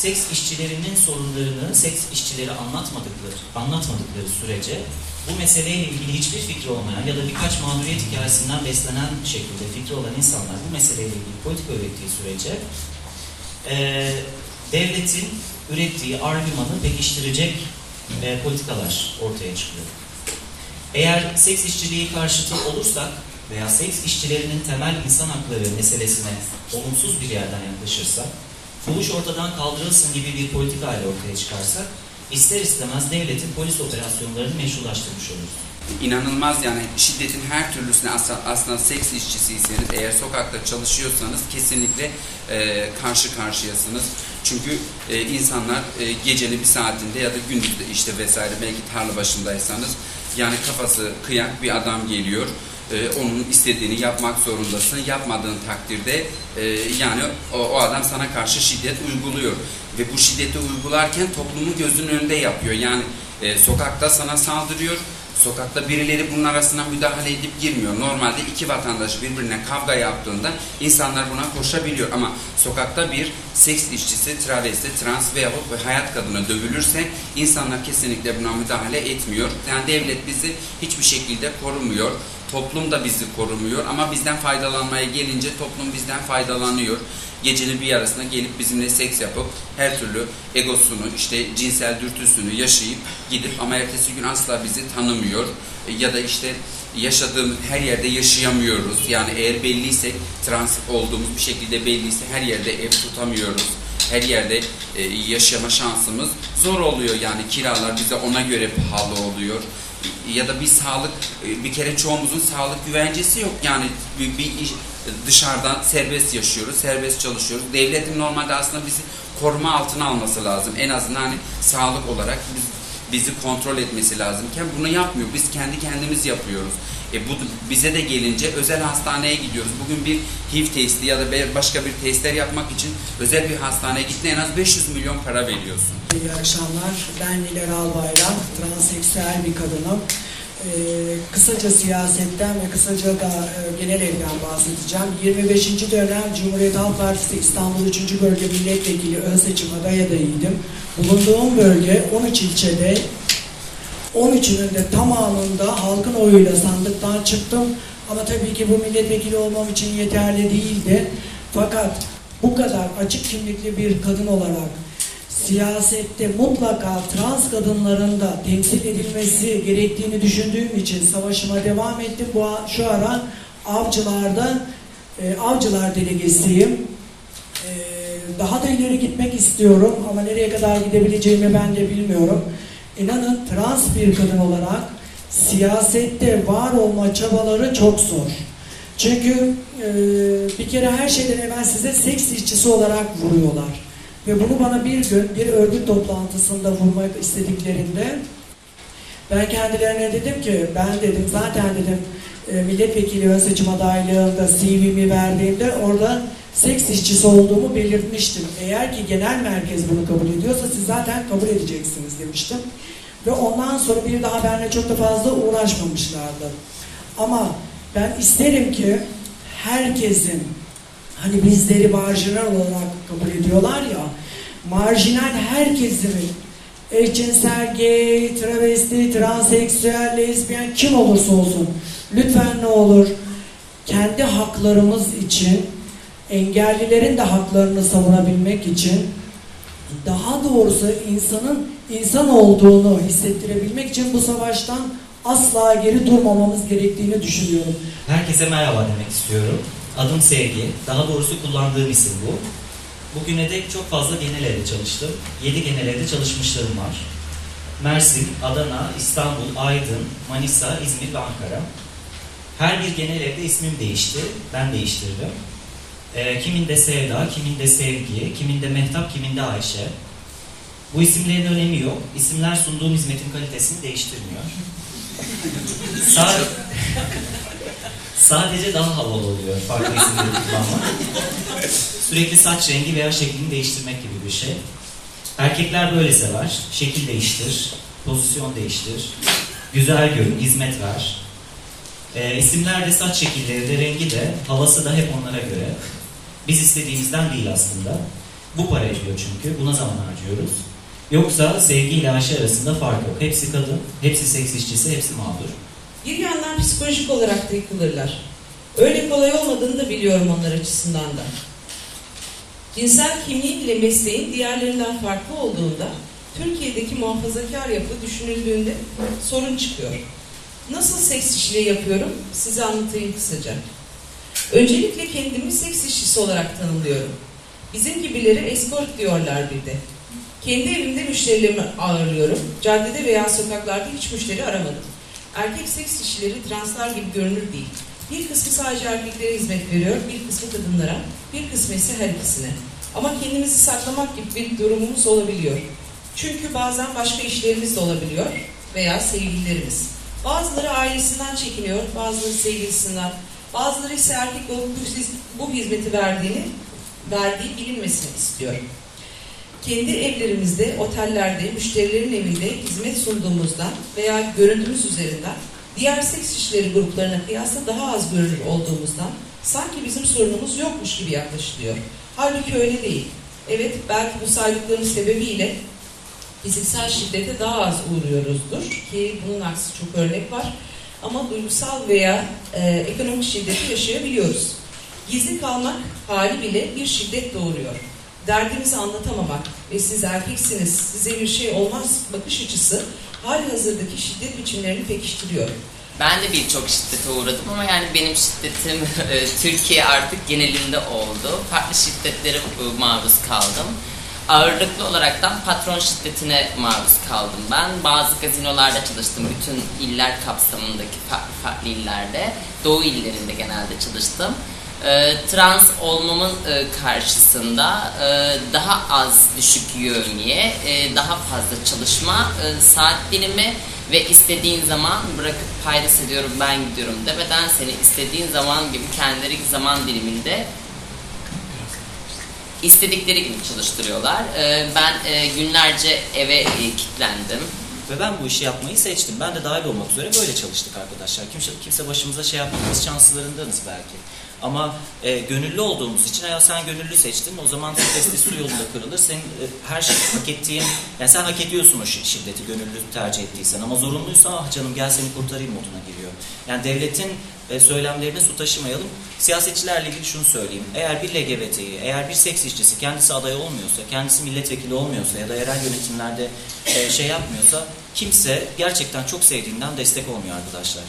seks işçilerinin sorunlarını seks işçileri anlatmadıkları, anlatmadıkları sürece bu meseleyle ilgili hiçbir fikri olmayan ya da birkaç mağduriyet hikayesinden beslenen şekilde fikri olan insanlar bu meseleyle ilgili politika ürettiği sürece e, devletin ürettiği argümanı pekiştirecek e, politikalar ortaya çıkıyor. Eğer seks işçiliği karşıtı olursak veya seks işçilerinin temel insan hakları meselesine olumsuz bir yerden yaklaşırsak, buluş ortadan kaldırılsın gibi bir politika ile ortaya çıkarsak, ister istemez devletin polis operasyonlarını meşrulaştırmış oluruz. İnanılmaz yani şiddetin her türlüsüne aslında seks işçisiyseniz eğer sokakta çalışıyorsanız kesinlikle e, karşı karşıyasınız. Çünkü e, insanlar e, gecenin bir saatinde ya da gündüzde işte vesaire belki tarla başındaysanız yani kafası kıyak bir adam geliyor. E, onun istediğini yapmak zorundasın. Yapmadığın takdirde e, yani o, adam sana karşı şiddet uyguluyor. Ve bu şiddeti uygularken toplumun gözünün önünde yapıyor. Yani e, sokakta sana saldırıyor Sokakta birileri bunun arasına müdahale edip girmiyor. Normalde iki vatandaş birbirine kavga yaptığında insanlar buna koşabiliyor. Ama sokakta bir seks işçisi, travesti, trans veya hayat kadını dövülürse insanlar kesinlikle buna müdahale etmiyor. Yani devlet bizi hiçbir şekilde korumuyor. Toplum da bizi korumuyor ama bizden faydalanmaya gelince toplum bizden faydalanıyor gecenin bir yarısına gelip bizimle seks yapıp her türlü egosunu, işte cinsel dürtüsünü yaşayıp gidip ama ertesi gün asla bizi tanımıyor. E, ya da işte yaşadığımız her yerde yaşayamıyoruz. Yani eğer belliysek, trans olduğumuz bir şekilde belliyse her yerde ev tutamıyoruz. Her yerde e, yaşama şansımız zor oluyor yani kiralar bize ona göre pahalı oluyor ya da bir sağlık e, bir kere çoğumuzun sağlık güvencesi yok yani bir, bir iş, dışarıdan serbest yaşıyoruz, serbest çalışıyoruz. Devletin normalde aslında bizi koruma altına alması lazım. En azından hani sağlık olarak biz, bizi kontrol etmesi lazımken bunu yapmıyor. Biz kendi kendimiz yapıyoruz. E bu bize de gelince özel hastaneye gidiyoruz. Bugün bir HIV testi ya da başka bir testler yapmak için özel bir hastaneye gittiğinde en az 500 milyon para veriyorsun. İyi akşamlar. Ben Niler Albayrak, transseksüel bir kadınım. Ee, kısaca siyasetten ve kısaca da e, genel evden bahsedeceğim. 25. dönem Cumhuriyet Halk Partisi İstanbul 3. Bölge Milletvekili ön seçim aday adayıydım. Bulunduğum bölge 13 ilçede 13'ünün de tamamında halkın oyuyla sandıktan çıktım. Ama tabii ki bu milletvekili olmam için yeterli değildi. Fakat bu kadar açık kimlikli bir kadın olarak siyasette mutlaka trans kadınların da temsil edilmesi gerektiğini düşündüğüm için savaşıma devam ettim. Bu şu ara avcılarda e, avcılar delegesiyim. E, daha da ileri gitmek istiyorum ama nereye kadar gidebileceğimi ben de bilmiyorum. İnanın trans bir kadın olarak siyasette var olma çabaları çok zor. Çünkü e, bir kere her şeyden evvel size seks işçisi olarak vuruyorlar. Ve bunu bana bir gün bir örgüt toplantısında vurmak istediklerinde ben kendilerine dedim ki ben dedim zaten dedim e, milletvekili ön seçim adaylığında CV'mi verdiğimde orada seks işçisi olduğumu belirtmiştim. Eğer ki genel merkez bunu kabul ediyorsa siz zaten kabul edeceksiniz demiştim. Ve ondan sonra bir daha benimle çok da fazla uğraşmamışlardı. Ama ben isterim ki herkesin hani bizleri marjinal olarak kabul ediyorlar ya marjinal herkesin eşcinsel, gay, travesti, transseksüel, lezbiyen kim olursa olsun lütfen ne olur kendi haklarımız için engellilerin de haklarını savunabilmek için daha doğrusu insanın insan olduğunu hissettirebilmek için bu savaştan asla geri durmamamız gerektiğini düşünüyorum. Herkese merhaba demek istiyorum. Adım Sevgi. Daha doğrusu kullandığım isim bu. Bugüne dek çok fazla genel evde çalıştım. 7 genel evde çalışmışlarım var. Mersin, Adana, İstanbul, Aydın, Manisa, İzmir ve Ankara. Her bir genel evde ismim değişti. Ben değiştirdim. E, kiminde Sevda, kiminde Sevgi, kiminde Mehtap, kiminde Ayşe. Bu isimlerin önemi yok. İsimler sunduğum hizmetin kalitesini değiştirmiyor. Sadece, sadece daha havalı oluyor farklı isimleri kullanmak. Sürekli saç rengi veya şeklini değiştirmek gibi bir şey. Erkekler böyle sever. Şekil değiştir, pozisyon değiştir, güzel görün, hizmet ver. E, isimler de saç şekilleri de rengi de havası da hep onlara göre. Biz istediğimizden değil aslında. Bu para ediyor çünkü. Buna zaman harcıyoruz. Yoksa sevgi ile Ayşe arasında fark yok. Hepsi kadın, hepsi seks işçisi, hepsi mağdur. Bir yandan psikolojik olarak da yıkılırlar. Öyle kolay olmadığını da biliyorum onlar açısından da. Cinsel kimliğin ile mesleğin diğerlerinden farklı olduğunda Türkiye'deki muhafazakar yapı düşünüldüğünde sorun çıkıyor. Nasıl seks işçiliği yapıyorum size anlatayım kısaca. Öncelikle kendimi seks işçisi olarak tanımlıyorum. Bizim gibileri escort diyorlar bir de. Kendi evimde müşterilerimi ağırlıyorum. Caddede veya sokaklarda hiç müşteri aramadım. Erkek seks işçileri translar gibi görünür değil. Bir kısmı sadece erkeklere hizmet veriyor, bir kısmı kadınlara, bir kısmı ise her ikisine. Ama kendimizi saklamak gibi bir durumumuz olabiliyor. Çünkü bazen başka işlerimiz de olabiliyor veya sevgililerimiz. Bazıları ailesinden çekiniyor, bazıları sevgilisinden, bazıları ise erkek olup bu hiz- bu hizmeti verdiğini, verdiği bilinmesini istiyor. Kendi evlerimizde, otellerde, müşterilerin evinde hizmet sunduğumuzdan veya görüntümüz üzerinden diğer seks işleri gruplarına kıyasla daha az görünür olduğumuzdan sanki bizim sorunumuz yokmuş gibi yaklaşılıyor. Halbuki öyle değil. Evet belki bu saydıklarım sebebiyle fiziksel şiddete daha az uğruyoruzdur ki bunun aksi çok örnek var. Ama duygusal veya e, ekonomik şiddeti yaşayabiliyoruz. Gizli kalmak hali bile bir şiddet doğuruyor. Derdimizi anlatamamak ve siz erkeksiniz, size bir şey olmaz bakış açısı hali hazırdaki şiddet biçimlerini pekiştiriyor. Ben de birçok şiddete uğradım ama yani benim şiddetim e, Türkiye artık genelinde oldu. Farklı şiddetlere e, maruz kaldım. Ağırlıklı olaraktan patron şiddetine maruz kaldım ben. Bazı gazinolarda çalıştım. Bütün iller kapsamındaki farklı illerde. Doğu illerinde genelde çalıştım. E, trans olmamın e, karşısında e, daha az düşük yövmiye, e, daha fazla çalışma e, saat dilimi ve istediğin zaman bırakıp paydas ediyorum ben gidiyorum demeden seni istediğin zaman gibi kendileri zaman diliminde istedikleri gibi çalıştırıyorlar. E, ben e, günlerce eve e, kilitlendim. Ve ben bu işi yapmayı seçtim. Ben de dahil olmak üzere böyle çalıştık arkadaşlar. Kimse, kimse başımıza şey yapmamız şanslılarındanız belki. Ama e, gönüllü olduğumuz için eğer sen gönüllü seçtin o zaman testi su yolunda kırılır. Senin e, her şey hak ettiğin, yani sen hak ediyorsun o şi- şiddeti gönüllü tercih ettiysen. Ama zorunluysa ah canım gel seni kurtarayım moduna giriyor. Yani devletin e, söylemlerine su taşımayalım. Siyasetçilerle ilgili şunu söyleyeyim. Eğer bir LGBT'yi, eğer bir seks işçisi kendisi aday olmuyorsa, kendisi milletvekili olmuyorsa ya da yerel yönetimlerde e, şey yapmıyorsa kimse gerçekten çok sevdiğinden destek olmuyor arkadaşlar.